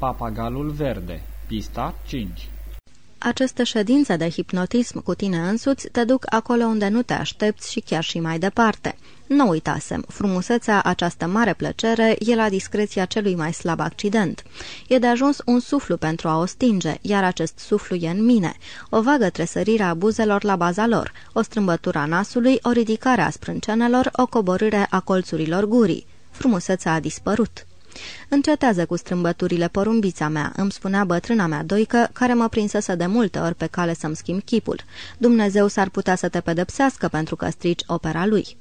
Papagalul verde, pista 5 aceste ședințe de hipnotism cu tine însuți te duc acolo unde nu te aștepți și chiar și mai departe. Nu uitasem, frumusețea, această mare plăcere, e la discreția celui mai slab accident. E de ajuns un suflu pentru a o stinge, iar acest suflu e în mine. O vagă tresărire a buzelor la baza lor, o strâmbătură a nasului, o ridicare a sprâncenelor, o coborâre a colțurilor gurii. Frumusețea a dispărut. Încetează cu strâmbăturile porumbița mea, îmi spunea bătrâna mea doică, care mă prinsese de multe ori pe cale să-mi schimb chipul. Dumnezeu s-ar putea să te pedepsească pentru că strici opera lui.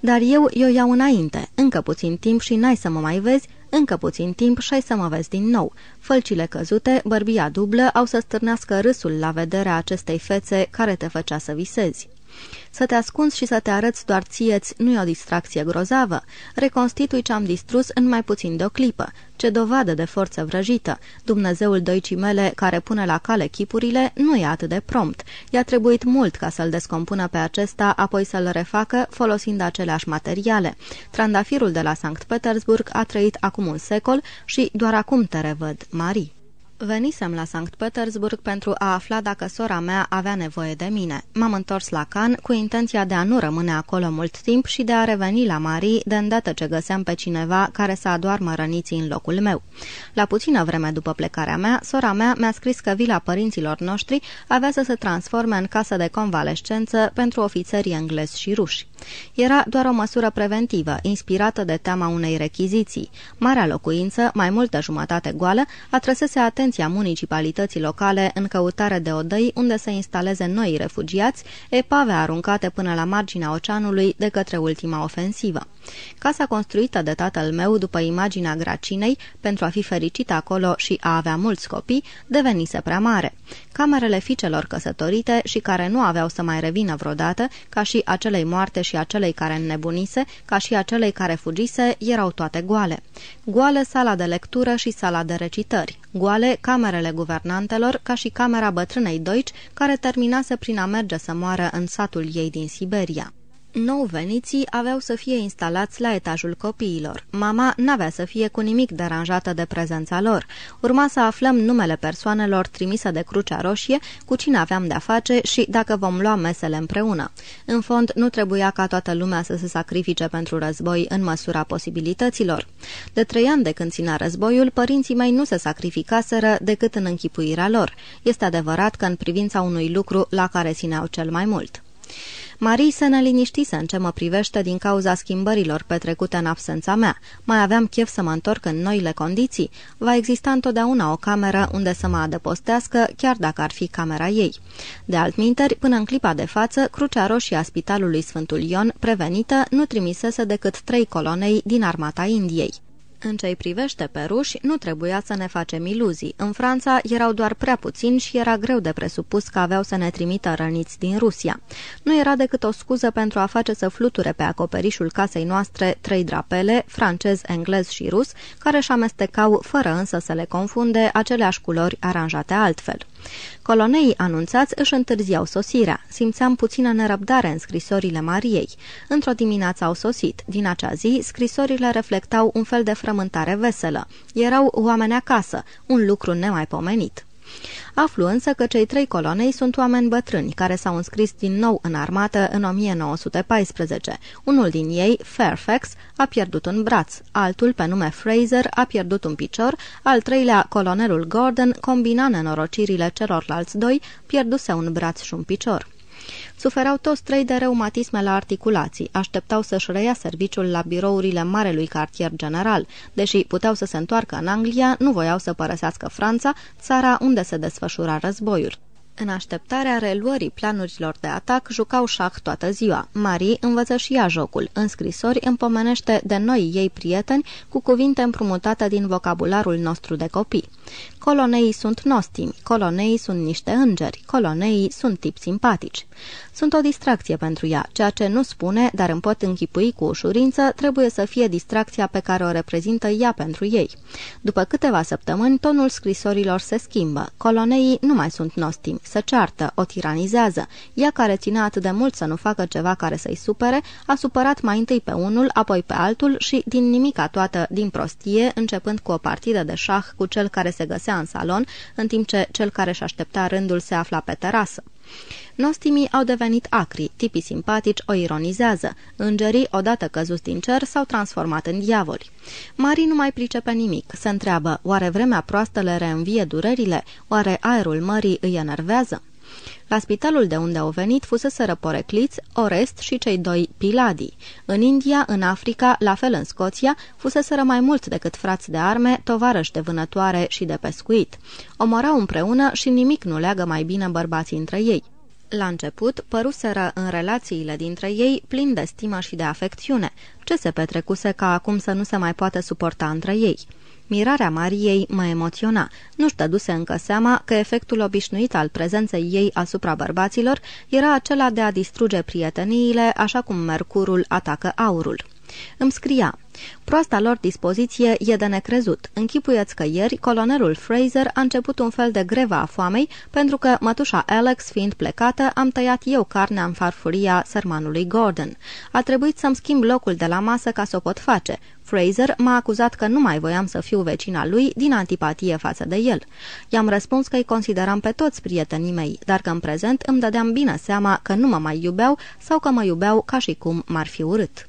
Dar eu eu iau înainte, încă puțin timp și n-ai să mă mai vezi, încă puțin timp și ai să mă vezi din nou. Fălcile căzute, bărbia dublă, au să stârnească râsul la vederea acestei fețe care te făcea să visezi. Să te ascunzi și să te arăți doar ție nu e o distracție grozavă. Reconstitui ce am distrus în mai puțin de o clipă. Ce dovadă de forță vrăjită! Dumnezeul doicii mele, care pune la cale chipurile, nu e atât de prompt. I-a trebuit mult ca să-l descompună pe acesta, apoi să-l refacă folosind aceleași materiale. Trandafirul de la Sankt Petersburg a trăit acum un secol și doar acum te revăd, Marie. Venisem la Sankt Petersburg pentru a afla dacă sora mea avea nevoie de mine. M-am întors la Can cu intenția de a nu rămâne acolo mult timp și de a reveni la Marie de îndată ce găseam pe cineva care să adoarmă răniții în locul meu. La puțină vreme după plecarea mea, sora mea mi-a scris că vila părinților noștri avea să se transforme în casă de convalescență pentru ofițerii englezi și ruși. Era doar o măsură preventivă, inspirată de teama unei rechiziții. Marea locuință, mai multă jumătate goală, atrăsese atenția municipalității locale în căutare de odăi unde să instaleze noi refugiați, epave aruncate până la marginea oceanului de către ultima ofensivă. Casa construită de tatăl meu după imaginea Gracinei, pentru a fi fericit acolo și a avea mulți copii, devenise prea mare. Camerele fiicelor căsătorite și care nu aveau să mai revină vreodată, ca și acelei moarte și acelei care înnebunise, ca și acelei care fugise, erau toate goale. Goale sala de lectură și sala de recitări. Goale camerele guvernantelor, ca și camera bătrânei Doici, care terminase prin a merge să moară în satul ei din Siberia nou veniții aveau să fie instalați la etajul copiilor. Mama n-avea să fie cu nimic deranjată de prezența lor. Urma să aflăm numele persoanelor trimise de Crucea Roșie, cu cine aveam de-a face și dacă vom lua mesele împreună. În fond, nu trebuia ca toată lumea să se sacrifice pentru război în măsura posibilităților. De trei ani de când ținea războiul, părinții mei nu se sacrificaseră decât în închipuirea lor. Este adevărat că în privința unui lucru la care țineau cel mai mult. Marie se neliniștise în ce mă privește din cauza schimbărilor petrecute în absența mea. Mai aveam chef să mă întorc în noile condiții. Va exista întotdeauna o cameră unde să mă adăpostească, chiar dacă ar fi camera ei. De altminteri, până în clipa de față, Crucea Roșie a Spitalului Sfântul Ion, prevenită, nu trimisese decât trei colonei din armata Indiei. În ce-i privește pe ruși, nu trebuia să ne facem iluzii. În Franța erau doar prea puțini și era greu de presupus că aveau să ne trimită răniți din Rusia. Nu era decât o scuză pentru a face să fluture pe acoperișul casei noastre trei drapele, francez, englez și rus, care își amestecau, fără însă să le confunde, aceleași culori aranjate altfel. Coloneii anunțați își întârziau sosirea. Simțeam puțină nerăbdare în scrisorile Mariei. Într-o dimineață au sosit. Din acea zi, scrisorile reflectau un fel de frământare veselă. Erau oameni acasă, un lucru nemaipomenit. Aflu însă că cei trei colonei sunt oameni bătrâni care s-au înscris din nou în armată în 1914. Unul din ei, Fairfax, a pierdut un braț, altul, pe nume Fraser, a pierdut un picior, al treilea, colonelul Gordon, combina nenorocirile celorlalți doi, pierduse un braț și un picior. Suferau toți trei de reumatisme la articulații, așteptau să-și reia serviciul la birourile Marelui Cartier General. Deși puteau să se întoarcă în Anglia, nu voiau să părăsească Franța, țara unde se desfășura războiul. În așteptarea reluării planurilor de atac, jucau șah toată ziua. Marie învăță și ea jocul. În scrisori împomenește de noi ei prieteni cu cuvinte împrumutate din vocabularul nostru de copii. Coloneii sunt nostimi, coloneii sunt niște îngeri, coloneii sunt tipi simpatici. Sunt o distracție pentru ea, ceea ce nu spune, dar îmi pot închipui cu ușurință, trebuie să fie distracția pe care o reprezintă ea pentru ei. După câteva săptămâni, tonul scrisorilor se schimbă. Coloneii nu mai sunt nostimi, să ceartă, o tiranizează. Ea care ținea atât de mult să nu facă ceva care să-i supere, a supărat mai întâi pe unul, apoi pe altul și din nimica toată, din prostie, începând cu o partidă de șah cu cel care se găsea în salon, în timp ce cel care și aștepta rândul se afla pe terasă. Nostimii au devenit acri, tipii simpatici o ironizează. Îngerii, odată căzuți din cer, s-au transformat în diavoli. Marii nu mai pricepe nimic. Se întreabă, oare vremea proastă le reînvie durerile? Oare aerul mării îi enervează? La spitalul de unde au venit fusese porecliți Orest și cei doi Piladi. În India, în Africa, la fel în Scoția, fuseseră mai mult decât frați de arme, tovarăși de vânătoare și de pescuit. Omorau împreună și nimic nu leagă mai bine bărbații între ei. La început, păruseră în relațiile dintre ei plin de stimă și de afecțiune. Ce se petrecuse ca acum să nu se mai poate suporta între ei? Mirarea Mariei mă emoționa. Nu-și dăduse încă seama că efectul obișnuit al prezenței ei asupra bărbaților era acela de a distruge prieteniile, așa cum mercurul atacă aurul. Îmi scria, Proasta lor dispoziție e de necrezut. Închipuieți că ieri colonelul Fraser a început un fel de greva a foamei pentru că mătușa Alex fiind plecată am tăiat eu carnea în farfuria sărmanului Gordon. A trebuit să-mi schimb locul de la masă ca să o pot face. Fraser m-a acuzat că nu mai voiam să fiu vecina lui din antipatie față de el. I-am răspuns că îi consideram pe toți prietenii mei, dar că în prezent îmi dădeam bine seama că nu mă mai iubeau sau că mă iubeau ca și cum m-ar fi urât.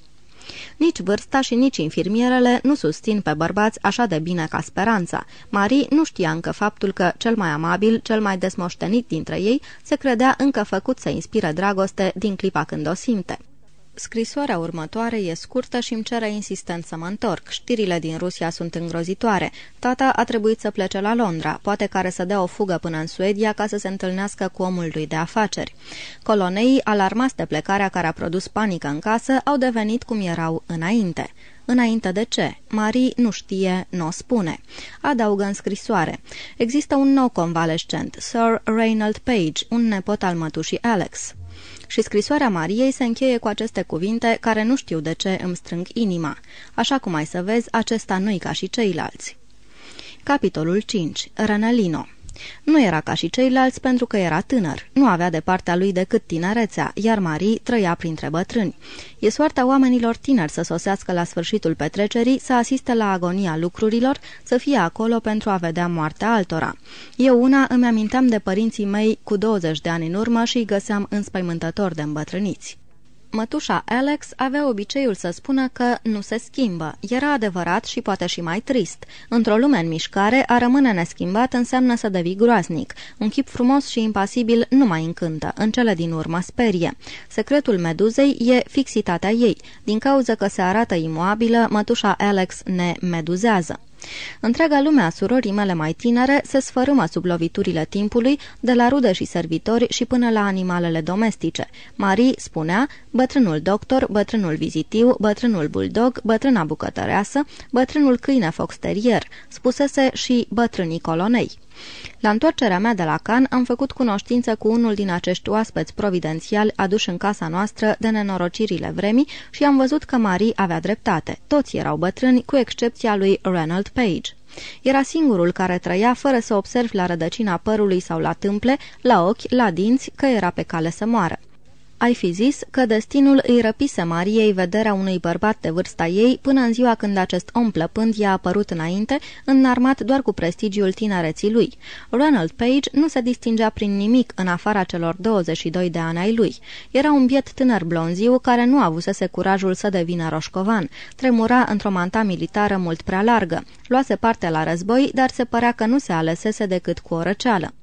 Nici vârsta și nici infirmierele nu susțin pe bărbați așa de bine ca speranța. Marie nu știa încă faptul că cel mai amabil, cel mai desmoștenit dintre ei, se credea încă făcut să inspire dragoste din clipa când o simte. Scrisoarea următoare e scurtă și îmi cere insistent să mă întorc. Știrile din Rusia sunt îngrozitoare. Tata a trebuit să plece la Londra, poate care să dea o fugă până în Suedia ca să se întâlnească cu omul lui de afaceri. Coloneii, alarmați de plecarea care a produs panică în casă, au devenit cum erau înainte. Înainte de ce? Marie nu știe, nu o spune. Adaugă în scrisoare. Există un nou convalescent, Sir Reynold Page, un nepot al mătușii Alex și scrisoarea Mariei se încheie cu aceste cuvinte care nu știu de ce îmi strâng inima. Așa cum ai să vezi, acesta nu-i ca și ceilalți. Capitolul 5. Renelino nu era ca și ceilalți pentru că era tânăr. Nu avea de partea lui decât tinerețea, iar Marie trăia printre bătrâni. E soarta oamenilor tineri să sosească la sfârșitul petrecerii, să asiste la agonia lucrurilor, să fie acolo pentru a vedea moartea altora. Eu una îmi aminteam de părinții mei cu 20 de ani în urmă și îi găseam înspăimântător de îmbătrâniți. Mătușa Alex avea obiceiul să spună că nu se schimbă. Era adevărat și poate și mai trist. Într-o lume în mișcare, a rămâne neschimbat înseamnă să devii groaznic. Un chip frumos și impasibil nu mai încântă, în cele din urmă sperie. Secretul meduzei e fixitatea ei. Din cauza că se arată imoabilă, mătușa Alex ne meduzează. Întreaga lume a surorii mele mai tinere se sfărâmă sub loviturile timpului, de la rude și servitori și până la animalele domestice. Marie spunea, bătrânul doctor, bătrânul vizitiu, bătrânul bulldog, bătrâna bucătăreasă, bătrânul câine foxterier, spusese și bătrânii colonei. La întoarcerea mea de la Can am făcut cunoștință cu unul din acești oaspeți providențiali aduși în casa noastră de nenorocirile vremii și am văzut că Marie avea dreptate. Toți erau bătrâni, cu excepția lui Ranald Page. Era singurul care trăia fără să observi la rădăcina părului sau la tâmple, la ochi, la dinți, că era pe cale să moară. Ai fi zis că destinul îi răpise Mariei vederea unui bărbat de vârsta ei până în ziua când acest om plăpând i-a apărut înainte, înarmat doar cu prestigiul tinereții lui. Ronald Page nu se distingea prin nimic în afara celor 22 de ani ai lui. Era un biet tânăr blonziu care nu avusese curajul să devină roșcovan. Tremura într-o manta militară mult prea largă. Luase parte la război, dar se părea că nu se alesese decât cu o răceală.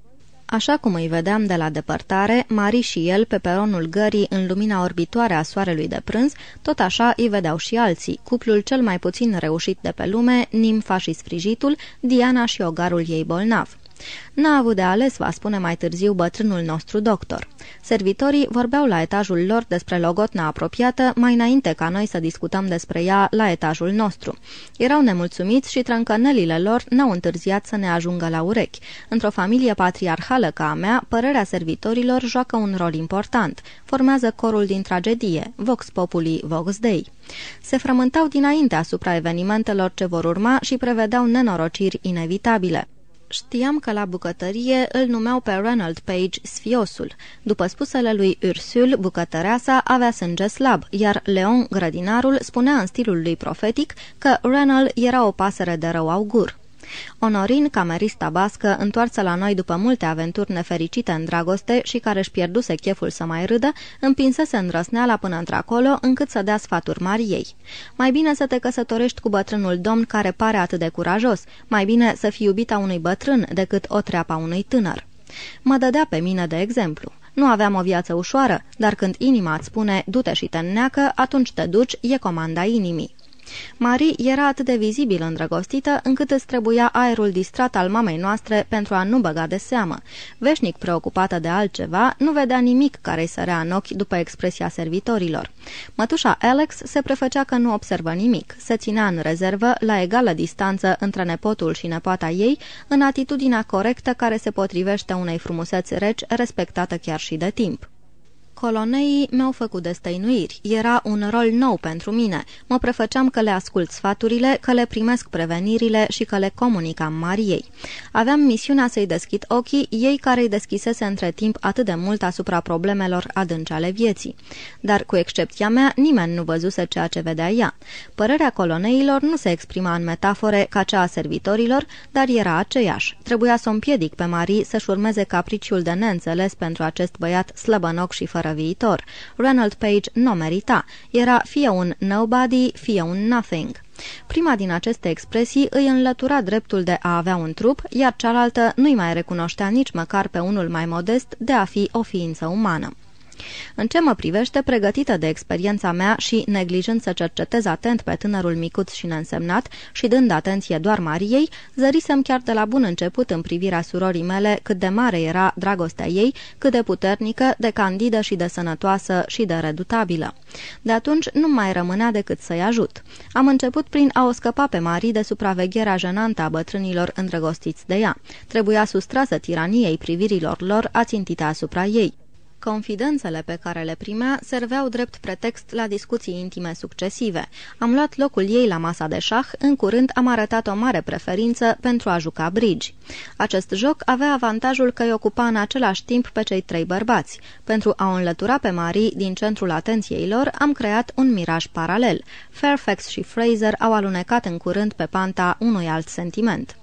Așa cum îi vedeam de la depărtare, Mari și el pe peronul gării în lumina orbitoare a soarelui de prânz, tot așa îi vedeau și alții, cuplul cel mai puțin reușit de pe lume, nimfa și sfrijitul, Diana și ogarul ei bolnav. N-a avut de ales, va spune mai târziu bătrânul nostru doctor. Servitorii vorbeau la etajul lor despre logotna apropiată mai înainte ca noi să discutăm despre ea la etajul nostru. Erau nemulțumiți și trâncănelile lor n-au întârziat să ne ajungă la urechi. Într-o familie patriarhală ca a mea, părerea servitorilor joacă un rol important. Formează corul din tragedie, Vox Populi, Vox Dei. Se frământau dinainte asupra evenimentelor ce vor urma și prevedeau nenorociri inevitabile. Știam că la bucătărie îl numeau pe Ronald Page sfiosul. După spusele lui Ursul, bucătăreasa avea sânge slab, iar Leon, grădinarul, spunea în stilul lui profetic că Ronald era o pasăre de rău augur. Honorin, camerista bască, întoarță la noi după multe aventuri nefericite în dragoste și care își pierduse cheful să mai râdă, împinsese îndrăsneala până într-acolo încât să dea sfaturi Mariei. Mai bine să te căsătorești cu bătrânul domn care pare atât de curajos, mai bine să fii iubita unui bătrân decât o treapa unui tânăr. Mă dădea pe mine de exemplu. Nu aveam o viață ușoară, dar când inima îți spune du-te și te înneacă, atunci te duci, e comanda inimii. Marie era atât de vizibil îndrăgostită încât îți trebuia aerul distrat al mamei noastre pentru a nu băga de seamă. Veșnic preocupată de altceva, nu vedea nimic care îi sărea în ochi după expresia servitorilor. Mătușa Alex se prefăcea că nu observă nimic, se ținea în rezervă, la egală distanță între nepotul și nepoata ei, în atitudinea corectă care se potrivește unei frumuseți reci respectată chiar și de timp. Coloneii mi-au făcut destăinuiri. Era un rol nou pentru mine. Mă prefăceam că le ascult sfaturile, că le primesc prevenirile și că le comunicam Mariei. Aveam misiunea să-i deschid ochii, ei care îi deschisese între timp atât de mult asupra problemelor adânci ale vieții. Dar, cu excepția mea, nimeni nu văzuse ceea ce vedea ea. Părerea coloneilor nu se exprima în metafore ca cea a servitorilor, dar era aceeași. Trebuia să o împiedic pe Marie să-și urmeze capriciul de neînțeles pentru acest băiat slăbănoc și fără viitor. Ronald Page nu merita. Era fie un nobody, fie un nothing. Prima din aceste expresii îi înlătura dreptul de a avea un trup, iar cealaltă nu-i mai recunoștea nici măcar pe unul mai modest de a fi o ființă umană. În ce mă privește, pregătită de experiența mea și neglijând să cercetez atent pe tânărul micuț și neînsemnat și dând atenție doar Mariei, zărisem chiar de la bun început în privirea surorii mele cât de mare era dragostea ei, cât de puternică, de candidă și de sănătoasă și de redutabilă. De atunci nu mai rămânea decât să-i ajut. Am început prin a o scăpa pe Marie de supravegherea jenantă a bătrânilor îndrăgostiți de ea. Trebuia sustrasă tiraniei privirilor lor ațintite asupra ei. Confidențele pe care le primea serveau drept pretext la discuții intime succesive. Am luat locul ei la masa de șah, în curând am arătat o mare preferință pentru a juca bridge. Acest joc avea avantajul că îi ocupa în același timp pe cei trei bărbați. Pentru a o înlătura pe Marie din centrul atenției lor, am creat un miraj paralel. Fairfax și Fraser au alunecat în curând pe panta unui alt sentiment.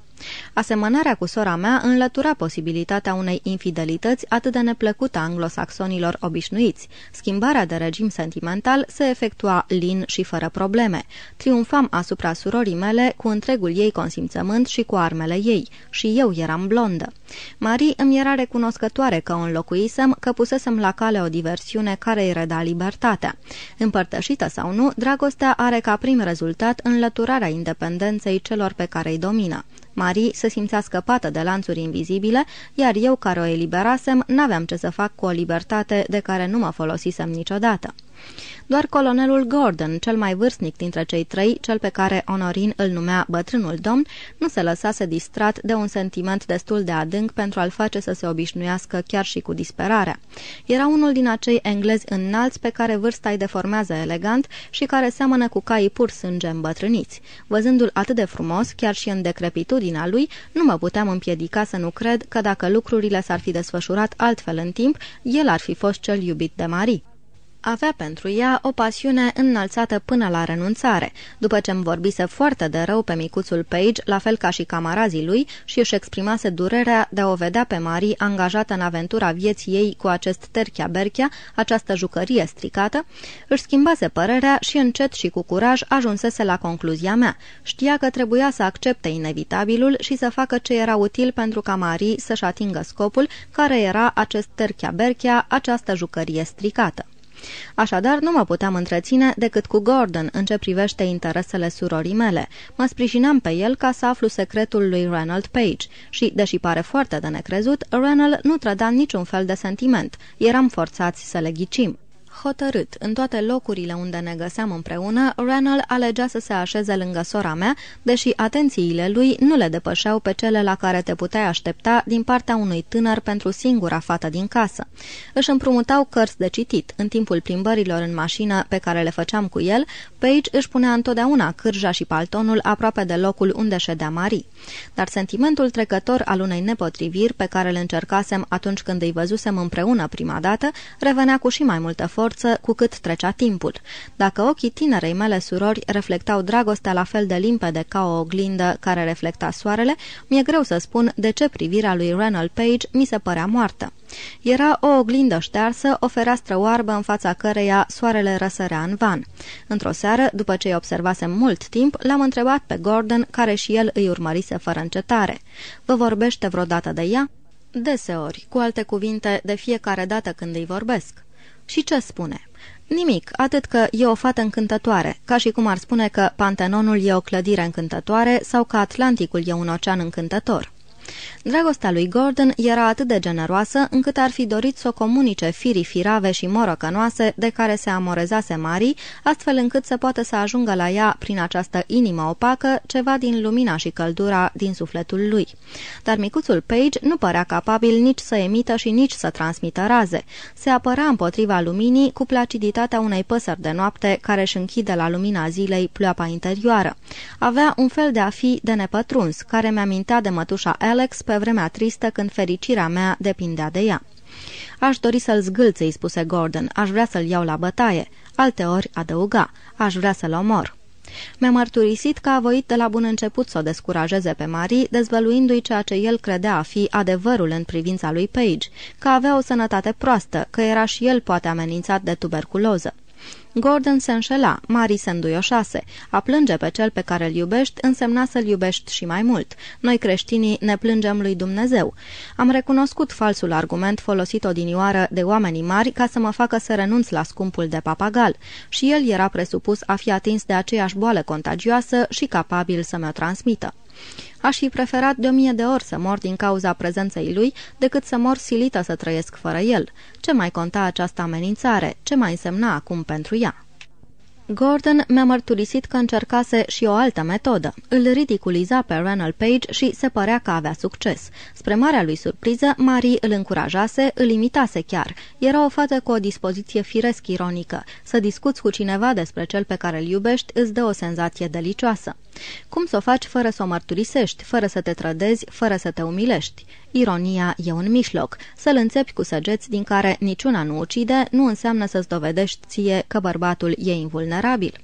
Asemănarea cu sora mea înlătura posibilitatea unei infidelități atât de neplăcută anglosaxonilor obișnuiți. Schimbarea de regim sentimental se efectua lin și fără probleme. Triumfam asupra surorii mele cu întregul ei consimțământ și cu armele ei. Și eu eram blondă. Marie îmi era recunoscătoare că o înlocuisem, că pusesem la cale o diversiune care îi reda libertatea. Împărtășită sau nu, dragostea are ca prim rezultat înlăturarea independenței celor pe care îi domină. Marie se simțea scăpată de lanțuri invizibile, iar eu care o eliberasem n-aveam ce să fac cu o libertate de care nu mă folosisem niciodată. Doar colonelul Gordon, cel mai vârstnic dintre cei trei, cel pe care Honorin îl numea bătrânul domn, nu se lăsase distrat de un sentiment destul de adânc pentru a-l face să se obișnuiască chiar și cu disperarea. Era unul din acei englezi înalți pe care vârsta îi deformează elegant și care seamănă cu caii pur sânge îmbătrâniți. Văzându-l atât de frumos, chiar și în decrepitudinea lui, nu mă puteam împiedica să nu cred că dacă lucrurile s-ar fi desfășurat altfel în timp, el ar fi fost cel iubit de Marie. Avea pentru ea o pasiune înălțată până la renunțare, după ce îmi vorbise foarte de rău pe micuțul Page, la fel ca și camarazii lui, și își exprimase durerea de a o vedea pe Marie angajată în aventura vieții ei cu acest terchea-berchea, această jucărie stricată, își schimbase părerea și încet și cu curaj ajunsese la concluzia mea. Știa că trebuia să accepte inevitabilul și să facă ce era util pentru ca Marie să-și atingă scopul, care era acest terchea-berchea, această jucărie stricată. Așadar, nu mă puteam întreține decât cu Gordon în ce privește interesele surorii mele. Mă sprijinam pe el ca să aflu secretul lui Ronald Page și, deși pare foarte de necrezut, Ronald nu trăda niciun fel de sentiment. Eram forțați să le ghicim. Hotărât, în toate locurile unde ne găseam împreună, Ranel alegea să se așeze lângă sora mea, deși atențiile lui nu le depășeau pe cele la care te puteai aștepta din partea unui tânăr pentru singura fată din casă. Își împrumutau cărți de citit. În timpul plimbărilor în mașină pe care le făceam cu el, Page își punea întotdeauna cârja și paltonul aproape de locul unde ședea Marie. Dar sentimentul trecător al unei nepotriviri pe care le încercasem atunci când îi văzusem împreună prima dată, revenea cu și mai multă forță cu cât trecea timpul. Dacă ochii tinerei mele surori reflectau dragostea la fel de limpede ca o oglindă care reflecta soarele, mi-e greu să spun de ce privirea lui Renal Page mi se părea moartă. Era o oglindă ștearsă, o fereastră oarbă în fața căreia soarele răsărea în van. Într-o seară, după ce îi observasem mult timp, l-am întrebat pe Gordon, care și el îi urmărise fără încetare. Vă vorbește vreodată de ea? Deseori, cu alte cuvinte, de fiecare dată când îi vorbesc. Și ce spune? Nimic, atât că e o fată încântătoare, ca și cum ar spune că Pantenonul e o clădire încântătoare sau că Atlanticul e un ocean încântător. Dragostea lui Gordon era atât de generoasă încât ar fi dorit să o comunice firii firave și morocănoase de care se amorezase Mari, astfel încât să poată să ajungă la ea prin această inimă opacă ceva din lumina și căldura din sufletul lui. Dar micuțul Page nu părea capabil nici să emită și nici să transmită raze. Se apăra împotriva luminii cu placiditatea unei păsări de noapte care își închide la lumina zilei pleoapa interioară. Avea un fel de a fi de nepătruns, care mi-amintea de mătușa Alex pe vremea tristă când fericirea mea depindea de ea. Aș dori să-l zgâlțe, îi spuse Gordon, aș vrea să-l iau la bătaie. Alteori adăuga, aș vrea să-l omor. Mi-a mărturisit că a voit de la bun început să o descurajeze pe Marie, dezvăluindu-i ceea ce el credea a fi adevărul în privința lui Page, că avea o sănătate proastă, că era și el poate amenințat de tuberculoză. Gordon se înșela, Mari se înduioșase. A plânge pe cel pe care îl iubești însemna să-l iubești și mai mult. Noi creștinii ne plângem lui Dumnezeu. Am recunoscut falsul argument folosit odinioară de oamenii mari ca să mă facă să renunț la scumpul de papagal și el era presupus a fi atins de aceeași boală contagioasă și capabil să mi-o transmită. Aș fi preferat de o mie de ori să mor din cauza prezenței lui decât să mor silită să trăiesc fără el. Ce mai conta această amenințare? Ce mai însemna acum pentru ea? Gordon mi-a mărturisit că încercase și o altă metodă. Îl ridiculiza pe Ronald Page și se părea că avea succes. Spre marea lui surpriză, Marie îl încurajase, îl imitase chiar. Era o fată cu o dispoziție firesc ironică. Să discuți cu cineva despre cel pe care îl iubești îți dă o senzație delicioasă. Cum să o faci fără să o mărturisești, fără să te trădezi, fără să te umilești? Ironia e un mișloc. Să-l înțepi cu săgeți din care niciuna nu ucide, nu înseamnă să-ți dovedești ție că bărbatul e invulnerabil.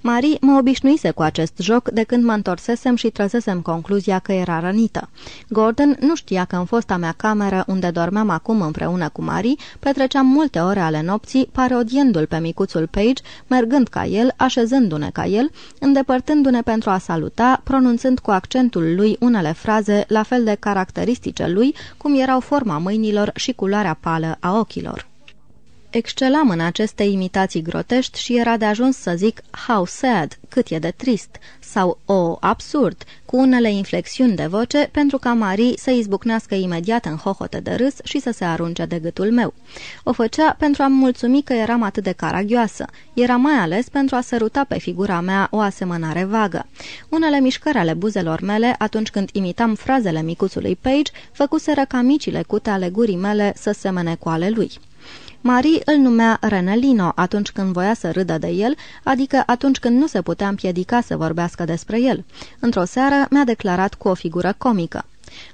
Marie mă obișnuise cu acest joc de când mă întorsesem și trăsesem concluzia că era rănită. Gordon nu știa că în fosta mea cameră, unde dormeam acum împreună cu Marie, petreceam multe ore ale nopții, parodiindu-l pe micuțul Page, mergând ca el, așezându-ne ca el, îndepărtându-ne pentru a saluta, pronunțând cu accentul lui unele fraze la fel de caracteristice lui, cum erau forma mâinilor și culoarea pală a ochilor. Excelam în aceste imitații grotești și era de ajuns să zic how sad, cât e de trist, sau o oh, absurd, cu unele inflexiuni de voce pentru ca Marie să izbucnească imediat în hohote de râs și să se arunce de gâtul meu. O făcea pentru a-mi mulțumi că eram atât de caragioasă. Era mai ales pentru a săruta pe figura mea o asemănare vagă. Unele mișcări ale buzelor mele, atunci când imitam frazele micuțului Page, făcuseră ca micile cute ale gurii mele să semene cu ale lui. Marie îl numea Renelino atunci când voia să râdă de el, adică atunci când nu se putea împiedica să vorbească despre el. Într-o seară mi-a declarat cu o figură comică.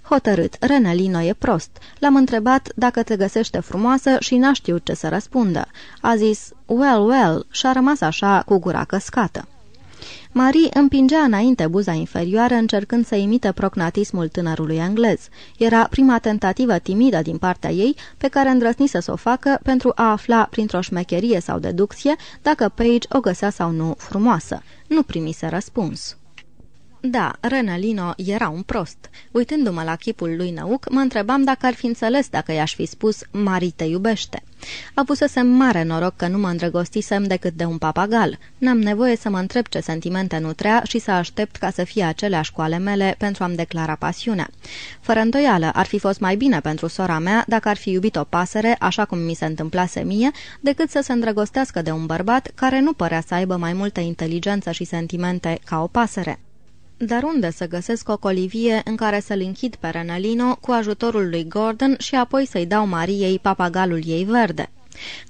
Hotărât, Renelino e prost. L-am întrebat dacă te găsește frumoasă și n-a știut ce să răspundă. A zis, well, well, și-a rămas așa cu gura căscată. Marie împingea înainte buza inferioară încercând să imite procnatismul tânărului englez. Era prima tentativă timidă din partea ei pe care îndrăsnise să o facă pentru a afla printr-o șmecherie sau deducție dacă Page o găsea sau nu frumoasă. Nu primise răspuns. Da, Renalino era un prost. Uitându-mă la chipul lui năuc, mă întrebam dacă ar fi înțeles dacă i-aș fi spus Mari te iubește. Avusesem mare noroc că nu mă îndrăgostisem decât de un papagal. N-am nevoie să mă întreb ce sentimente nutrea și să aștept ca să fie aceleași cu ale mele pentru a-mi declara pasiunea. Fără îndoială, ar fi fost mai bine pentru sora mea dacă ar fi iubit o pasăre, așa cum mi se întâmplase mie, decât să se îndrăgostească de un bărbat care nu părea să aibă mai multă inteligență și sentimente ca o pasăre. Dar unde să găsesc o colivie în care să-l închid pe Renalino cu ajutorul lui Gordon și apoi să-i dau Mariei papagalul ei verde?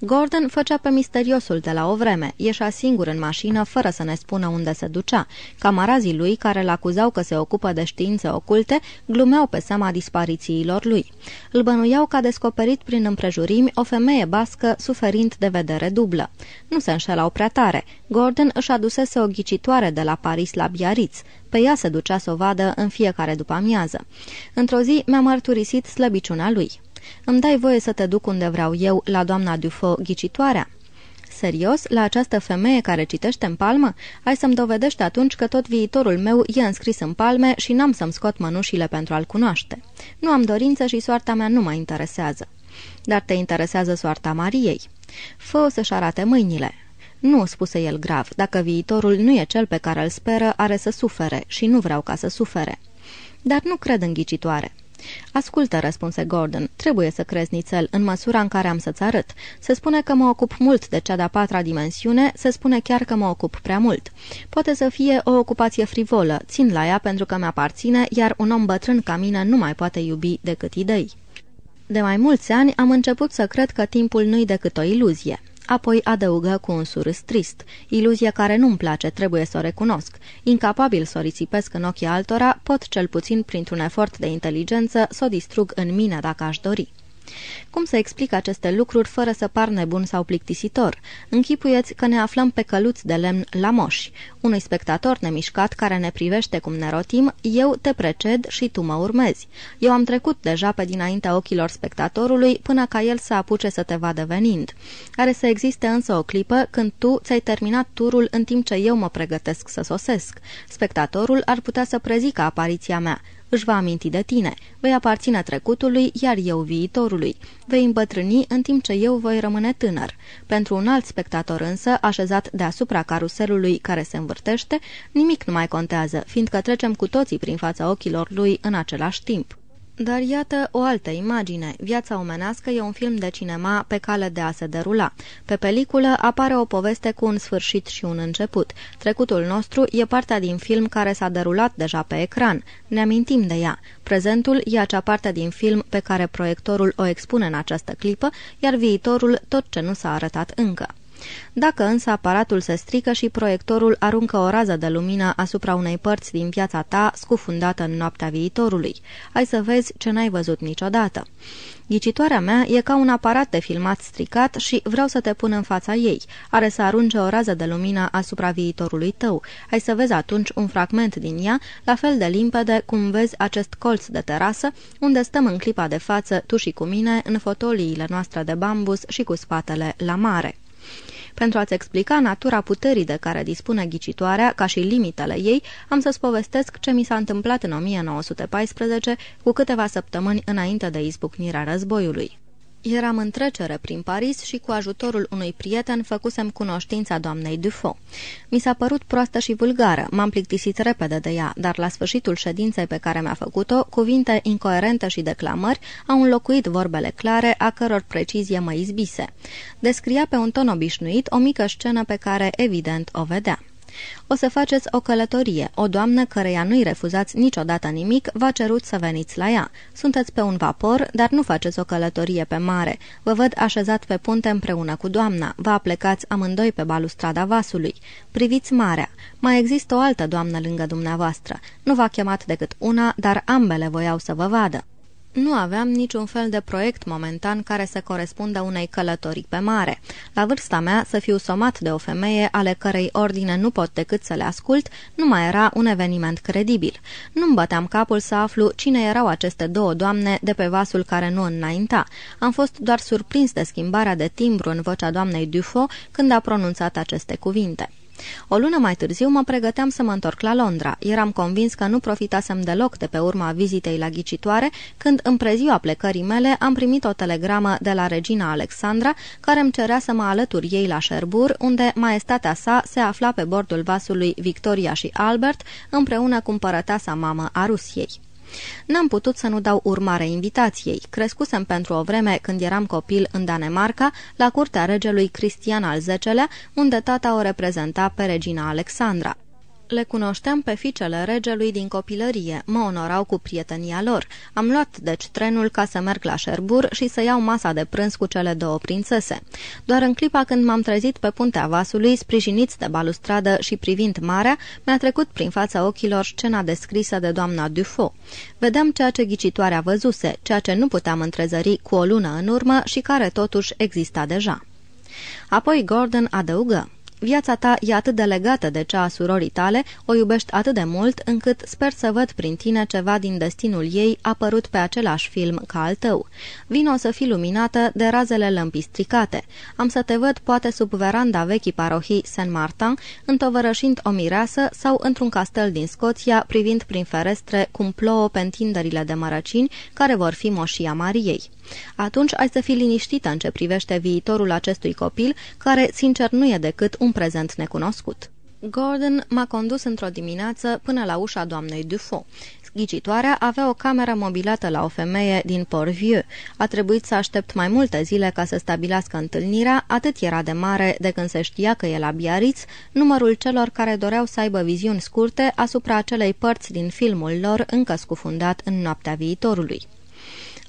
Gordon făcea pe misteriosul de la o vreme, ieșea singur în mașină fără să ne spună unde se ducea. Camarazii lui, care l-acuzau că se ocupă de științe oculte, glumeau pe seama disparițiilor lui. Îl bănuiau că a descoperit prin împrejurimi o femeie bască suferind de vedere dublă. Nu se înșelau prea tare. Gordon își adusese o ghicitoare de la Paris la Biarritz. Pe ea se ducea să o vadă în fiecare după amiază. Într-o zi mi-a mărturisit slăbiciunea lui. Îmi dai voie să te duc unde vreau eu, la doamna Dufo, ghicitoarea?" Serios, la această femeie care citește în palmă? Ai să-mi dovedești atunci că tot viitorul meu e înscris în palme și n-am să-mi scot mănușile pentru a-l cunoaște. Nu am dorință și soarta mea nu mă interesează. Dar te interesează soarta Mariei. Fă-o să-și arate mâinile. Nu, spuse el grav, dacă viitorul nu e cel pe care îl speră, are să sufere și nu vreau ca să sufere. Dar nu cred în ghicitoare. Ascultă, răspunse Gordon, trebuie să crezi nițel în măsura în care am să-ți arăt. Se spune că mă ocup mult de cea de-a patra dimensiune, se spune chiar că mă ocup prea mult. Poate să fie o ocupație frivolă, țin la ea pentru că mi-aparține, iar un om bătrân ca mine nu mai poate iubi decât idei. De mai mulți ani am început să cred că timpul nu-i decât o iluzie. Apoi adăugă cu un surâs trist. Iluzie care nu-mi place, trebuie să o recunosc. Incapabil să o risipesc în ochii altora, pot cel puțin printr-un efort de inteligență să o distrug în mine dacă aș dori. Cum să explic aceste lucruri fără să par nebun sau plictisitor? Închipuieți că ne aflăm pe căluți de lemn la moși. Unui spectator nemișcat care ne privește cum ne rotim, eu te preced și tu mă urmezi. Eu am trecut deja pe dinaintea ochilor spectatorului până ca el să apuce să te vadă venind. Are să existe însă o clipă când tu ți-ai terminat turul în timp ce eu mă pregătesc să sosesc. Spectatorul ar putea să prezică apariția mea își va aminti de tine. Vei aparține trecutului, iar eu viitorului. Vei îmbătrâni în timp ce eu voi rămâne tânăr. Pentru un alt spectator însă, așezat deasupra caruselului care se învârtește, nimic nu mai contează, fiindcă trecem cu toții prin fața ochilor lui în același timp. Dar iată o altă imagine. Viața omenească e un film de cinema pe cale de a se derula. Pe peliculă apare o poveste cu un sfârșit și un început. Trecutul nostru e partea din film care s-a derulat deja pe ecran. Ne amintim de ea. Prezentul e acea parte din film pe care proiectorul o expune în această clipă, iar viitorul tot ce nu s-a arătat încă. Dacă însă aparatul se strică și proiectorul aruncă o rază de lumină asupra unei părți din viața ta scufundată în noaptea viitorului, ai să vezi ce n-ai văzut niciodată. Ghicitoarea mea e ca un aparat de filmat stricat și vreau să te pun în fața ei. Are să arunce o rază de lumină asupra viitorului tău. Ai să vezi atunci un fragment din ea, la fel de limpede cum vezi acest colț de terasă, unde stăm în clipa de față, tu și cu mine, în fotoliile noastre de bambus și cu spatele la mare. Pentru a-ți explica natura puterii de care dispune ghicitoarea, ca și limitele ei, am să-ți povestesc ce mi s-a întâmplat în 1914, cu câteva săptămâni înainte de izbucnirea războiului. Eram în trecere prin Paris și cu ajutorul unui prieten făcusem cunoștința doamnei Dufo. Mi s-a părut proastă și vulgară, m-am plictisit repede de ea, dar la sfârșitul ședinței pe care mi-a făcut-o, cuvinte incoerente și declamări au înlocuit vorbele clare, a căror precizie mă izbise. Descria pe un ton obișnuit o mică scenă pe care, evident, o vedea. O să faceți o călătorie. O doamnă căreia nu-i refuzați niciodată nimic v-a cerut să veniți la ea. Sunteți pe un vapor, dar nu faceți o călătorie pe mare. Vă văd așezat pe punte împreună cu doamna. Vă aplecați amândoi pe balustrada vasului. Priviți marea. Mai există o altă doamnă lângă dumneavoastră. Nu v-a chemat decât una, dar ambele voiau să vă vadă. Nu aveam niciun fel de proiect momentan care să corespundă unei călătorii pe mare. La vârsta mea, să fiu somat de o femeie ale cărei ordine nu pot decât să le ascult, nu mai era un eveniment credibil. Nu-mi băteam capul să aflu cine erau aceste două doamne de pe vasul care nu înainta. Am fost doar surprins de schimbarea de timbru în vocea doamnei Dufo când a pronunțat aceste cuvinte. O lună mai târziu mă pregăteam să mă întorc la Londra. Eram convins că nu profitasem deloc de pe urma vizitei la ghicitoare, când în preziua plecării mele am primit o telegramă de la regina Alexandra, care îmi cerea să mă alătur ei la Sherbourne, unde maestatea sa se afla pe bordul vasului Victoria și Albert, împreună cu împărăteasa mamă a Rusiei. N-am putut să nu dau urmare invitației. Crescusem pentru o vreme când eram copil în Danemarca, la curtea regelui Cristian al X-lea, unde tata o reprezenta pe regina Alexandra le cunoșteam pe fiicele regelui din copilărie, mă onorau cu prietenia lor. Am luat deci trenul ca să merg la Șerbur și să iau masa de prânz cu cele două prințese. Doar în clipa când m-am trezit pe puntea vasului, sprijiniți de balustradă și privind marea, mi-a trecut prin fața ochilor scena descrisă de doamna Dufo. Vedeam ceea ce ghicitoarea văzuse, ceea ce nu puteam întrezări cu o lună în urmă și care totuși exista deja. Apoi Gordon adăugă. Viața ta e atât de legată de cea a surorii tale, o iubești atât de mult, încât sper să văd prin tine ceva din destinul ei apărut pe același film ca al tău. Vino să fii luminată de razele lămpii stricate. Am să te văd poate sub veranda vechii parohii Saint Martin, întovărășind o mireasă sau într-un castel din Scoția, privind prin ferestre cum plouă pe întinderile de mărăcini care vor fi moșia Mariei. Atunci ai să fii liniștită în ce privește viitorul acestui copil, care, sincer, nu e decât un prezent necunoscut. Gordon m-a condus într-o dimineață până la ușa doamnei Dufo. Ghicitoarea avea o cameră mobilată la o femeie din Port-Vieux. A trebuit să aștept mai multe zile ca să stabilească întâlnirea, atât era de mare de când se știa că e la Biarritz, numărul celor care doreau să aibă viziuni scurte asupra acelei părți din filmul lor încă scufundat în noaptea viitorului.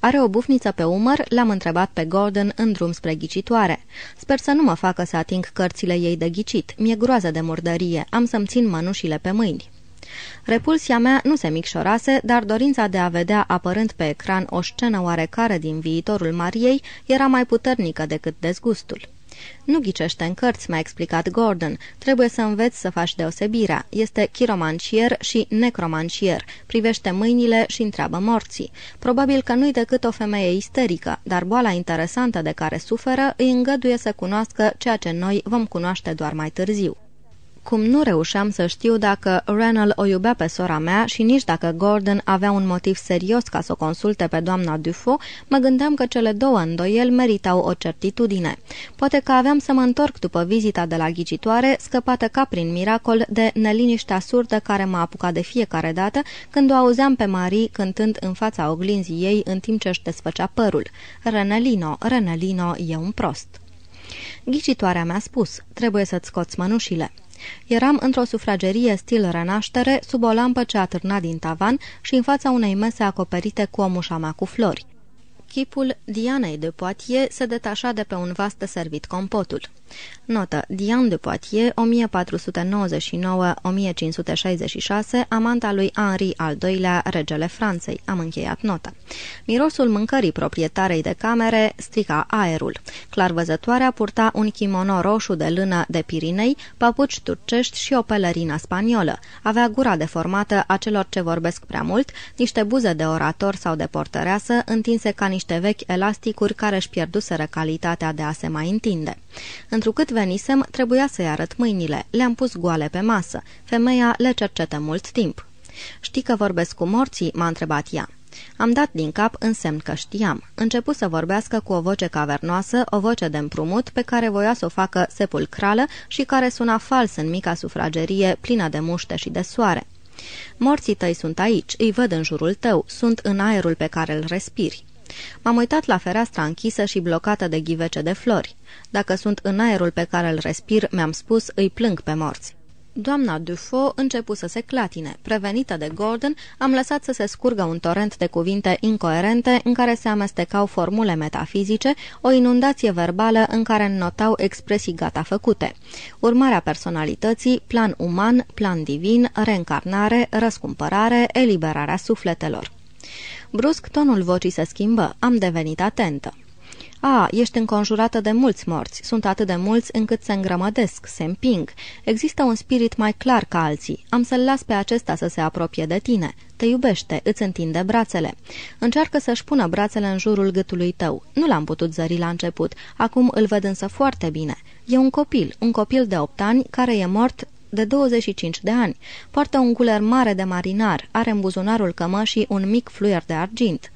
Are o bufniță pe umăr?" l-am întrebat pe Gordon în drum spre ghicitoare. Sper să nu mă facă să ating cărțile ei de ghicit. Mi-e groază de murdărie. Am să-mi țin mănușile pe mâini." Repulsia mea nu se micșorase, dar dorința de a vedea apărând pe ecran o scenă oarecare din viitorul Mariei era mai puternică decât dezgustul. Nu ghicește în cărți, mi-a explicat Gordon. Trebuie să înveți să faci deosebirea. Este chiromancier și necromancier. Privește mâinile și întreabă morții. Probabil că nu-i decât o femeie isterică, dar boala interesantă de care suferă îi îngăduie să cunoască ceea ce noi vom cunoaște doar mai târziu cum nu reușeam să știu dacă Rennell o iubea pe sora mea și nici dacă Gordon avea un motiv serios ca să o consulte pe doamna Dufo, mă gândeam că cele două îndoieli meritau o certitudine. Poate că aveam să mă întorc după vizita de la ghicitoare, scăpată ca prin miracol de neliniștea surdă care m-a apucat de fiecare dată când o auzeam pe Marie cântând în fața oglinzii ei în timp ce își desfăcea părul. Renelino, Renelino, e un prost. Ghicitoarea mi-a spus, trebuie să-ți scoți mănușile. Eram într-o sufragerie stil renaștere, sub o lampă ce atârna din tavan și în fața unei mese acoperite cu o mușama cu flori. Chipul Dianei de Poitiers se detașa de pe un vas de servit compotul. Notă. Diane de Poitiers, 1499-1566, amanta lui Henri al II-lea, regele Franței. Am încheiat nota. Mirosul mâncării proprietarei de camere strica aerul. Clarvăzătoarea purta un kimono roșu de lână de Pirinei, papuci turcești și o pelerină spaniolă. Avea gura deformată a celor ce vorbesc prea mult, niște buze de orator sau de portăreasă, întinse ca niște vechi elasticuri care își pierduseră calitatea de a se mai întinde. Întrucât venisem, trebuia să-i arăt mâinile. Le-am pus goale pe masă. Femeia le cercetă mult timp. Știi că vorbesc cu morții?" m-a întrebat ea. Am dat din cap în semn că știam. Început să vorbească cu o voce cavernoasă, o voce de împrumut, pe care voia să o facă sepulcrală și care suna fals în mica sufragerie plină de muște și de soare. Morții tăi sunt aici, îi văd în jurul tău, sunt în aerul pe care îl respiri. M-am uitat la fereastra închisă și blocată de ghivece de flori. Dacă sunt în aerul pe care îl respir, mi-am spus, îi plâng pe morți. Doamna Dufo începu să se clatine. Prevenită de Gordon, am lăsat să se scurgă un torent de cuvinte incoerente în care se amestecau formule metafizice, o inundație verbală în care înnotau expresii gata făcute. Urmarea personalității, plan uman, plan divin, reîncarnare, răscumpărare, eliberarea sufletelor. Brusc, tonul vocii se schimbă. Am devenit atentă. A, ești înconjurată de mulți morți, sunt atât de mulți încât se îngrămădesc, se împing. Există un spirit mai clar ca alții. Am să-l las pe acesta să se apropie de tine. Te iubește, îți întinde brațele. Încearcă să-și pună brațele în jurul gâtului tău. Nu l-am putut zări la început, acum îl văd însă foarte bine. E un copil, un copil de 8 ani care e mort de 25 de ani. Poartă un guler mare de marinar, are în buzunarul cămășii un mic fluier de argint.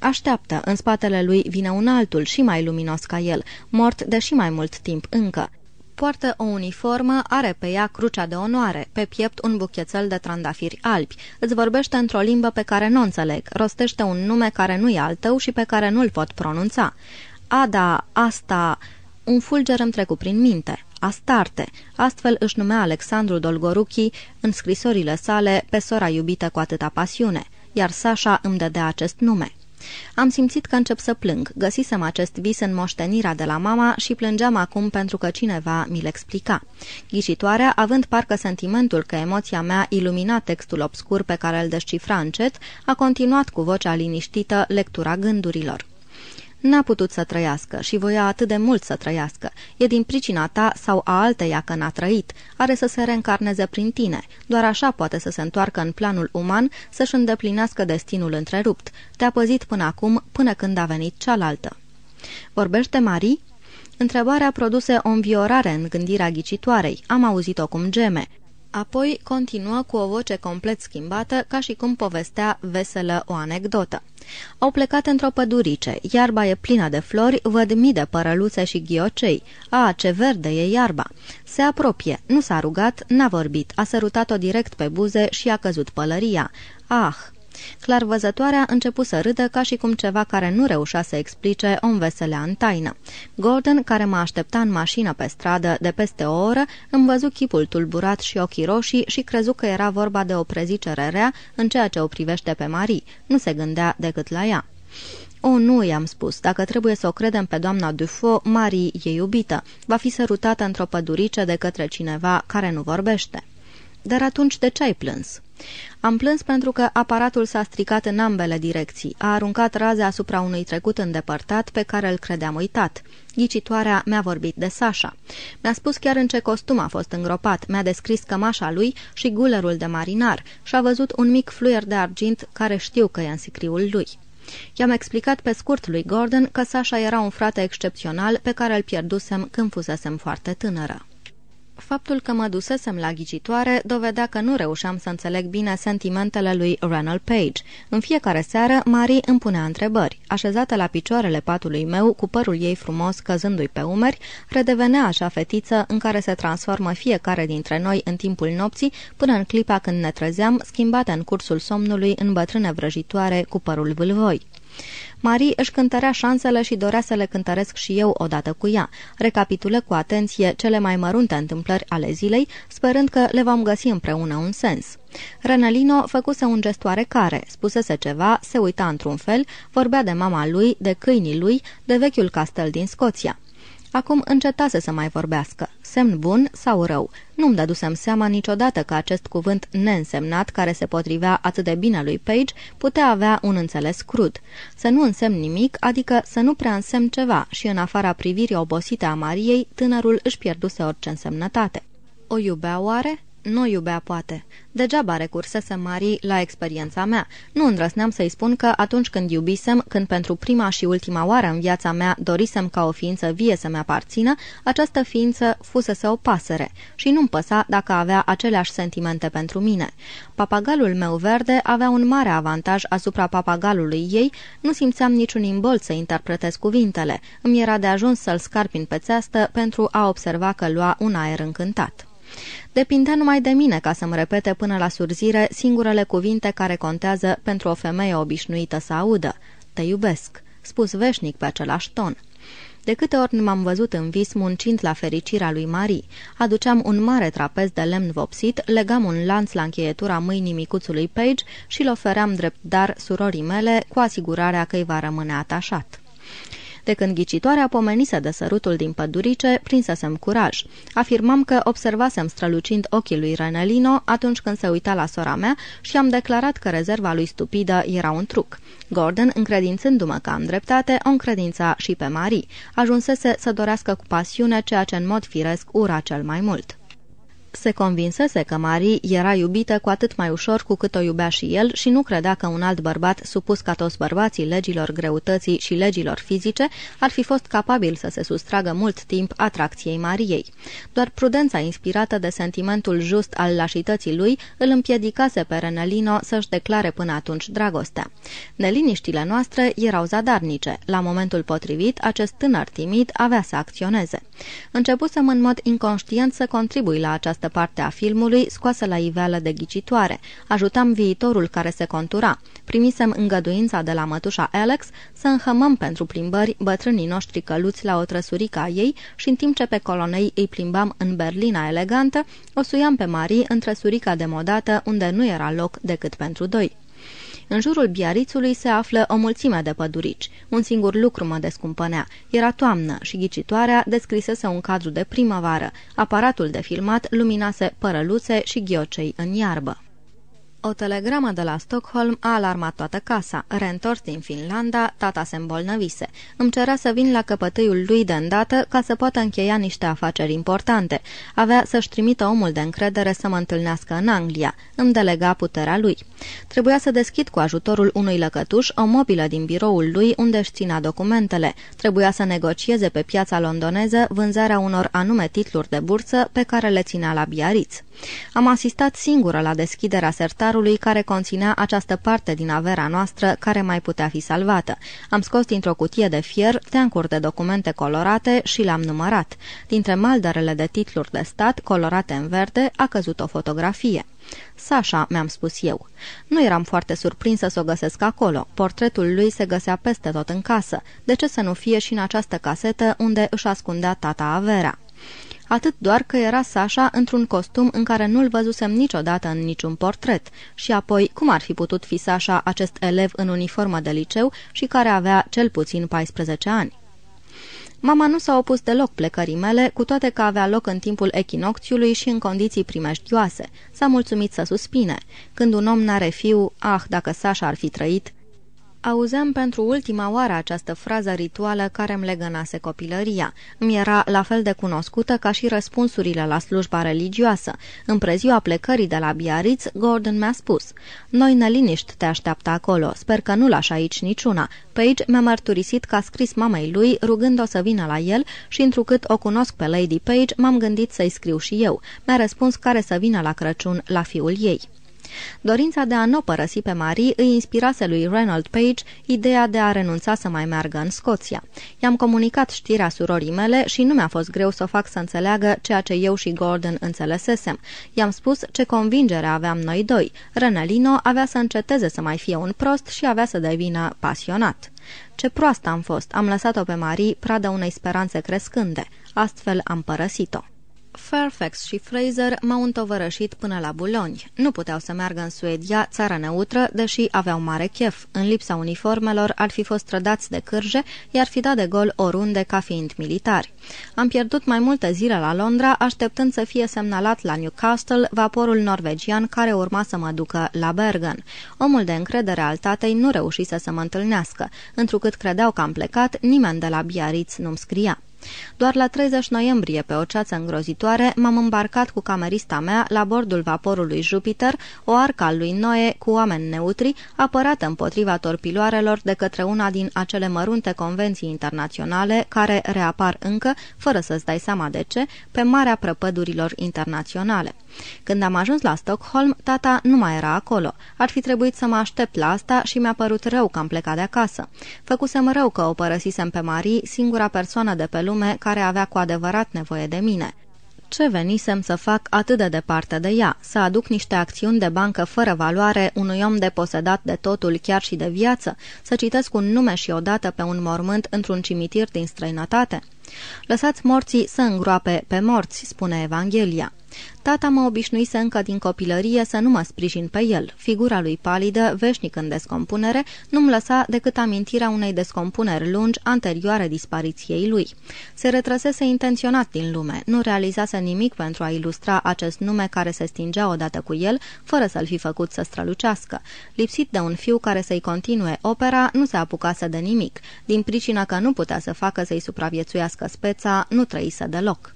Așteaptă, în spatele lui vine un altul și mai luminos ca el, mort de și mai mult timp încă. Poartă o uniformă, are pe ea crucea de onoare, pe piept un buchețel de trandafiri albi. Îți vorbește într-o limbă pe care nu înțeleg, rostește un nume care nu e al tău și pe care nu-l pot pronunța. Ada, asta... Un fulger îmi trecu prin minte. Astarte. Astfel își numea Alexandru Dolgoruchi în scrisorile sale pe sora iubită cu atâta pasiune, iar Sasha îmi dădea acest nume. Am simțit că încep să plâng. Găsisem acest vis în moștenirea de la mama și plângeam acum pentru că cineva mi-l explica. Ghicitoarea, având parcă sentimentul că emoția mea ilumina textul obscur pe care îl descifra încet, a continuat cu vocea liniștită lectura gândurilor. N-a putut să trăiască și voia atât de mult să trăiască. E din pricina ta sau a alteia că n-a trăit. Are să se reîncarneze prin tine. Doar așa poate să se întoarcă în planul uman, să-și îndeplinească destinul întrerupt. Te-a păzit până acum, până când a venit cealaltă. Vorbește Marie? Întrebarea produse o înviorare în gândirea ghicitoarei. Am auzit-o cum geme. Apoi continuă cu o voce complet schimbată, ca și cum povestea veselă o anecdotă. Au plecat într-o pădurice, iarba e plină de flori, văd mii de părăluțe și ghiocei. A, ce verde e iarba! Se apropie, nu s-a rugat, n-a vorbit, a sărutat-o direct pe buze și a căzut pălăria. Ah! Clar văzătoarea început să râdă ca și cum ceva care nu reușea să explice o înveselea în taină. Gordon, care mă aștepta în mașină pe stradă de peste o oră, îmi văzu chipul tulburat și ochii roșii și crezu că era vorba de o prezicere rea în ceea ce o privește pe Marie. Nu se gândea decât la ea. O, nu, i-am spus, dacă trebuie să o credem pe doamna Dufo, Marie e iubită. Va fi sărutată într-o pădurice de către cineva care nu vorbește. Dar atunci de ce ai plâns?" Am plâns pentru că aparatul s-a stricat în ambele direcții. A aruncat raze asupra unui trecut îndepărtat pe care îl credeam uitat. Ghicitoarea mi-a vorbit de Sasha. Mi-a spus chiar în ce costum a fost îngropat, mi-a descris cămașa lui și gulerul de marinar și a văzut un mic fluier de argint care știu că e în sicriul lui. I-am explicat pe scurt lui Gordon că Sasha era un frate excepțional pe care îl pierdusem când fusesem foarte tânără. Faptul că mă dusesem la ghicitoare dovedea că nu reușeam să înțeleg bine sentimentele lui Ranald Page. În fiecare seară, Marie îmi punea întrebări. Așezată la picioarele patului meu, cu părul ei frumos căzându-i pe umeri, redevenea așa fetiță în care se transformă fiecare dintre noi în timpul nopții, până în clipa când ne trezeam, schimbată în cursul somnului în bătrâne vrăjitoare cu părul vâlvoi. Marie își cântărea șansele și dorea să le cântăresc și eu odată cu ea. Recapitulă cu atenție cele mai mărunte întâmplări ale zilei, sperând că le vom găsi împreună un sens. Renalino făcuse un gestoare care, spusese ceva, se uita într-un fel, vorbea de mama lui, de câinii lui, de vechiul castel din Scoția. Acum încetase să mai vorbească. Semn bun sau rău? Nu-mi dădusem seama niciodată că acest cuvânt neînsemnat, care se potrivea atât de bine lui Page, putea avea un înțeles crud. Să nu însemn nimic, adică să nu prea însemn ceva și în afara privirii obosite a Mariei, tânărul își pierduse orice însemnătate. O iubea oare? Nu iubea poate. Degeaba recursese Marie la experiența mea. Nu îndrăsneam să-i spun că atunci când iubisem, când pentru prima și ultima oară în viața mea dorisem ca o ființă vie să-mi aparțină, această ființă fusese o pasăre și nu-mi păsa dacă avea aceleași sentimente pentru mine. Papagalul meu verde avea un mare avantaj asupra papagalului ei, nu simțeam niciun imbol să interpretez cuvintele. Îmi era de ajuns să-l scarpin pe țeastă pentru a observa că lua un aer încântat. Depindea numai de mine ca să-mi repete până la surzire singurele cuvinte care contează pentru o femeie obișnuită să audă. Te iubesc, spus veșnic pe același ton. De câte ori m-am văzut în vis muncind la fericirea lui Marie, aduceam un mare trapez de lemn vopsit, legam un lanț la încheietura mâinii micuțului Page și-l ofeream drept dar surorii mele cu asigurarea că îi va rămâne atașat. De când ghicitoarea pomenise de sărutul din pădurice, prinsesem curaj. Afirmam că observasem strălucind ochii lui Renelino atunci când se uita la sora mea și am declarat că rezerva lui stupidă era un truc. Gordon, încredințându-mă că am dreptate, o încredința și pe Marie. Ajunsese să dorească cu pasiune ceea ce în mod firesc ura cel mai mult. Se convinsese că Marie era iubită cu atât mai ușor cu cât o iubea și el și nu credea că un alt bărbat, supus ca toți bărbații legilor greutății și legilor fizice, ar fi fost capabil să se sustragă mult timp atracției Mariei. Doar prudența inspirată de sentimentul just al lașității lui îl împiedicase pe Renelino să-și declare până atunci dragostea. Neliniștile noastre erau zadarnice. La momentul potrivit, acest tânăr timid avea să acționeze. Începusem în mod inconștient să contribui la această această parte a filmului, scoasă la iveală de ghicitoare. Ajutam viitorul care se contura. Primisem îngăduința de la mătușa Alex să înhămăm pentru plimbări bătrânii noștri căluți la o trăsurică a ei și în timp ce pe colonei îi plimbam în Berlina elegantă, o suiam pe Marie în trăsurica demodată unde nu era loc decât pentru doi. În jurul biarițului se află o mulțime de pădurici. Un singur lucru mă descumpănea. Era toamnă și ghicitoarea descrisese un cadru de primăvară. Aparatul de filmat luminase părăluțe și ghiocei în iarbă. O telegramă de la Stockholm a alarmat toată casa. Reîntors din Finlanda, tata se îmbolnăvise. Îmi cerea să vin la căpătâiul lui de îndată ca să poată încheia niște afaceri importante. Avea să-și trimită omul de încredere să mă întâlnească în Anglia. Îmi delega puterea lui. Trebuia să deschid cu ajutorul unui lăcătuș o mobilă din biroul lui unde își ținea documentele. Trebuia să negocieze pe piața londoneză vânzarea unor anume titluri de bursă pe care le ținea la Biarritz. Am asistat singură la deschiderea sertarului care conținea această parte din averea noastră care mai putea fi salvată. Am scos dintr-o cutie de fier teancuri de documente colorate și le-am numărat. Dintre malderele de titluri de stat colorate în verde a căzut o fotografie. Sasha, mi-am spus eu. Nu eram foarte surprinsă să o găsesc acolo. Portretul lui se găsea peste tot în casă. De ce să nu fie și în această casetă unde își ascundea tata averea? Atât doar că era Sasha într-un costum în care nu-l văzusem niciodată în niciun portret. Și apoi, cum ar fi putut fi Sasha acest elev în uniformă de liceu și care avea cel puțin 14 ani? Mama nu s-a opus deloc plecării mele, cu toate că avea loc în timpul echinocțiului și în condiții primeștioase. S-a mulțumit să suspine. Când un om n-are fiu, ah, dacă Sasha ar fi trăit, Auzeam pentru ultima oară această frază rituală care îmi legănase copilăria. Îmi era la fel de cunoscută ca și răspunsurile la slujba religioasă. În preziua plecării de la Biarritz, Gordon mi-a spus Noi neliniști te așteaptă acolo, sper că nu lași aici niciuna. Page mi-a mărturisit că a scris mamei lui, rugând-o să vină la el și întrucât o cunosc pe Lady Page, m-am gândit să-i scriu și eu. Mi-a răspuns care să vină la Crăciun la fiul ei. Dorința de a nu părăsi pe Marie îi inspirase lui Reynold Page ideea de a renunța să mai meargă în Scoția. I-am comunicat știrea surorii mele și nu mi-a fost greu să o fac să înțeleagă ceea ce eu și Gordon înțelesesem. I-am spus ce convingere aveam noi doi. Renelino avea să înceteze să mai fie un prost și avea să devină pasionat. Ce proastă am fost! Am lăsat-o pe Marie pradă unei speranțe crescânde. Astfel am părăsit-o. Fairfax și Fraser m-au întovărășit până la Buloni. Nu puteau să meargă în Suedia, țară neutră, deși aveau mare chef. În lipsa uniformelor ar fi fost trădați de cârje, iar fi dat de gol oriunde ca fiind militari. Am pierdut mai multe zile la Londra, așteptând să fie semnalat la Newcastle vaporul norvegian care urma să mă ducă la Bergen. Omul de încredere al tatei nu reușise să mă întâlnească. Întrucât credeau că am plecat, nimeni de la Biarritz nu-mi scria. Doar la 30 noiembrie, pe o ceață îngrozitoare, m-am îmbarcat cu camerista mea la bordul vaporului Jupiter, o arca al lui Noe cu oameni neutri, apărată împotriva torpiloarelor de către una din acele mărunte convenții internaționale care reapar încă, fără să-ți dai seama de ce, pe marea prăpădurilor internaționale. Când am ajuns la Stockholm, tata nu mai era acolo. Ar fi trebuit să mă aștept la asta și mi-a părut rău că am plecat de acasă. Făcusem rău că o părăsisem pe Marie, singura persoană de pe lume care avea cu adevărat nevoie de mine. Ce venisem să fac atât de departe de ea? Să aduc niște acțiuni de bancă fără valoare unui om deposedat de totul, chiar și de viață? Să citesc un nume și o dată pe un mormânt într-un cimitir din străinătate? Lăsați morții să îngroape pe morți, spune Evanghelia. Tata mă obișnuise încă din copilărie să nu mă sprijin pe el. Figura lui palidă, veșnic în descompunere, nu-mi lăsa decât amintirea unei descompuneri lungi anterioare dispariției lui. Se retrăsese intenționat din lume, nu realizase nimic pentru a ilustra acest nume care se stingea odată cu el, fără să-l fi făcut să strălucească. Lipsit de un fiu care să-i continue opera, nu se apucase de nimic. Din pricina că nu putea să facă să-i supraviețuiască speța, nu trăise deloc.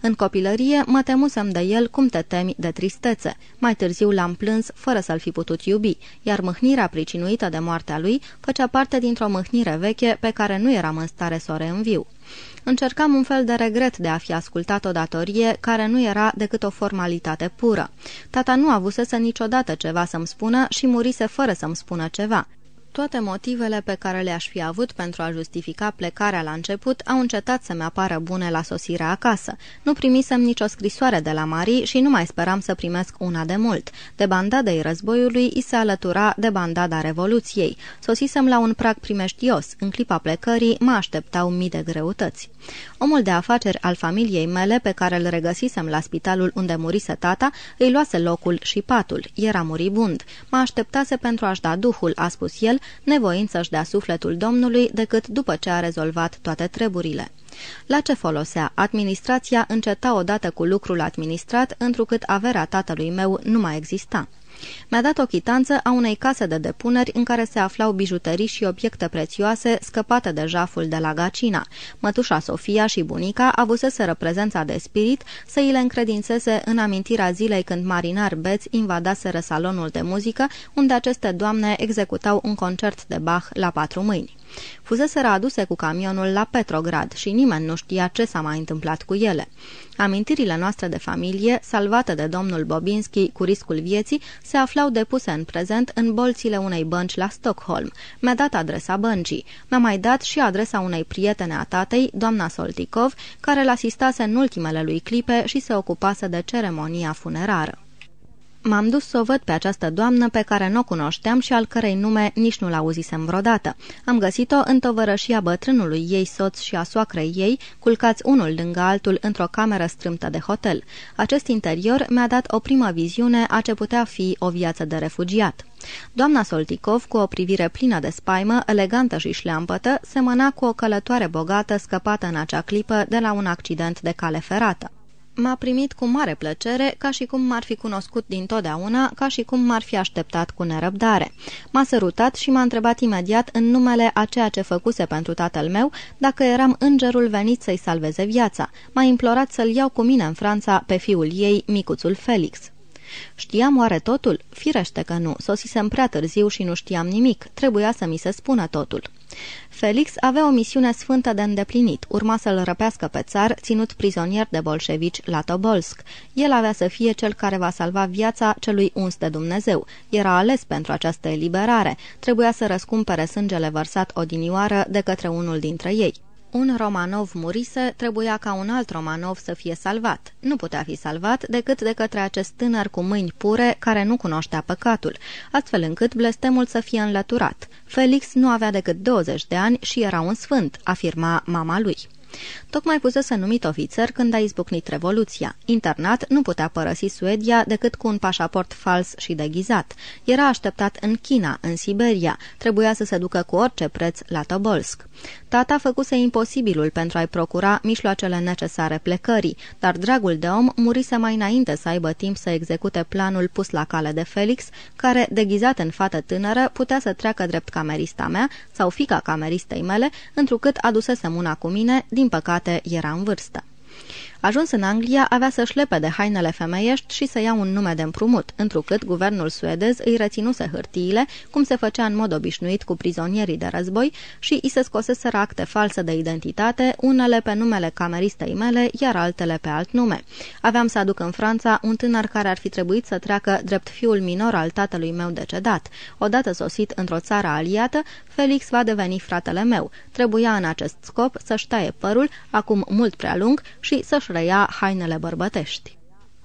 În copilărie mă temusem de el cum te temi de tristețe. Mai târziu l-am plâns fără să-l fi putut iubi, iar mâhnirea pricinuită de moartea lui făcea parte dintr-o mâhnire veche pe care nu eram în stare să o reînviu. Încercam un fel de regret de a fi ascultat o datorie care nu era decât o formalitate pură. Tata nu avusese niciodată ceva să-mi spună și murise fără să-mi spună ceva. Toate motivele pe care le-aș fi avut pentru a justifica plecarea la început au încetat să-mi apară bune la sosirea acasă. Nu primisem nicio scrisoare de la Mari și nu mai speram să primesc una de mult. De bandadei războiului îi se alătura de bandada Revoluției. Sosisem la un prag primeștios. În clipa plecării mă așteptau mii de greutăți. Omul de afaceri al familiei mele, pe care îl regăsisem la spitalul unde murise tata, îi luase locul și patul. Era muribund. Mă așteptase pentru a-și da duhul, a spus el, nevoind să-și dea sufletul Domnului decât după ce a rezolvat toate treburile. La ce folosea? Administrația înceta odată cu lucrul administrat, întrucât averea tatălui meu nu mai exista. Mi-a dat o chitanță a unei case de depuneri în care se aflau bijuterii și obiecte prețioase scăpate de jaful de la Gacina. Mătușa Sofia și bunica avuseseră prezența de spirit să îi le încredințeze în amintirea zilei când marinar beți invadaseră salonul de muzică, unde aceste doamne executau un concert de Bach la patru mâini. Fuseseră aduse cu camionul la Petrograd și nimeni nu știa ce s-a mai întâmplat cu ele. Amintirile noastre de familie, salvate de domnul Bobinski cu riscul vieții, se aflau depuse în prezent în bolțile unei bănci la Stockholm. Mi-a dat adresa băncii. Mi-a mai dat și adresa unei prietene a tatei, doamna Soltikov, care l-asistase în ultimele lui clipe și se ocupase de ceremonia funerară. M-am dus să o văd pe această doamnă pe care nu o cunoșteam și al cărei nume nici nu l-auzisem vreodată. Am găsit-o în tovărășia bătrânului ei soț și a soacrei ei, culcați unul lângă altul într-o cameră strâmtă de hotel. Acest interior mi-a dat o primă viziune a ce putea fi o viață de refugiat. Doamna Soltikov, cu o privire plină de spaimă, elegantă și șleampătă, semăna cu o călătoare bogată scăpată în acea clipă de la un accident de cale ferată m-a primit cu mare plăcere, ca și cum m-ar fi cunoscut dintotdeauna, ca și cum m-ar fi așteptat cu nerăbdare. M-a sărutat și m-a întrebat imediat în numele a ceea ce făcuse pentru tatăl meu, dacă eram îngerul venit să-i salveze viața. M-a implorat să-l iau cu mine în Franța pe fiul ei, micuțul Felix. Știam oare totul? Firește că nu. Sosisem prea târziu și nu știam nimic. Trebuia să mi se spună totul. Felix avea o misiune sfântă de îndeplinit. Urma să-l răpească pe țar, ținut prizonier de bolșevici la Tobolsk. El avea să fie cel care va salva viața celui uns de Dumnezeu. Era ales pentru această eliberare. Trebuia să răscumpere sângele vărsat odinioară de către unul dintre ei. Un Romanov murise, trebuia ca un alt Romanov să fie salvat. Nu putea fi salvat decât de către acest tânăr cu mâini pure care nu cunoștea păcatul, astfel încât blestemul să fie înlăturat. Felix nu avea decât 20 de ani și era un sfânt, afirma mama lui. Tocmai pusese numit ofițer când a izbucnit Revoluția. Internat nu putea părăsi Suedia decât cu un pașaport fals și deghizat. Era așteptat în China, în Siberia. Trebuia să se ducă cu orice preț la Tobolsk. Tata făcuse imposibilul pentru a-i procura mijloacele necesare plecării, dar dragul de om murise mai înainte să aibă timp să execute planul pus la cale de Felix, care, deghizat în fată tânără, putea să treacă drept camerista mea sau fica cameristei mele, întrucât adusesem una cu mine, din păcate era în vârstă. Ajuns în Anglia, avea să-și lepe de hainele femeiești și să ia un nume de împrumut, întrucât guvernul suedez îi reținuse hârtiile, cum se făcea în mod obișnuit cu prizonierii de război, și îi se scoseseră acte false de identitate, unele pe numele cameristei mele, iar altele pe alt nume. Aveam să aduc în Franța un tânăr care ar fi trebuit să treacă drept fiul minor al tatălui meu decedat. Odată sosit într-o țară aliată, Felix va deveni fratele meu. Trebuia în acest scop să-și taie părul, acum mult prea lung, și să-și reia hainele bărbătești.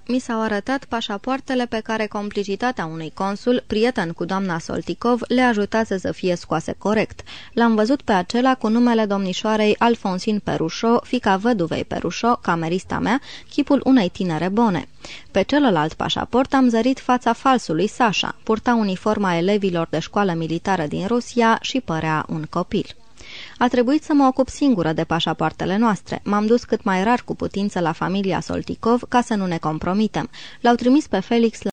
mi s-au arătat pașapoartele pe care complicitatea unui consul, prieten cu doamna Solticov, le ajutase să fie scoase corect. L-am văzut pe acela cu numele domnișoarei Alfonsin Perușo, fica văduvei Perușo, camerista mea, chipul unei tinere bune. Pe celălalt pașaport am zărit fața falsului Sasha, purta uniforma elevilor de școală militară din Rusia și părea un copil. A trebuit să mă ocup singură de pașapoartele noastre. M-am dus cât mai rar cu putință la familia Soltikov ca să nu ne compromitem. L-au trimis pe Felix la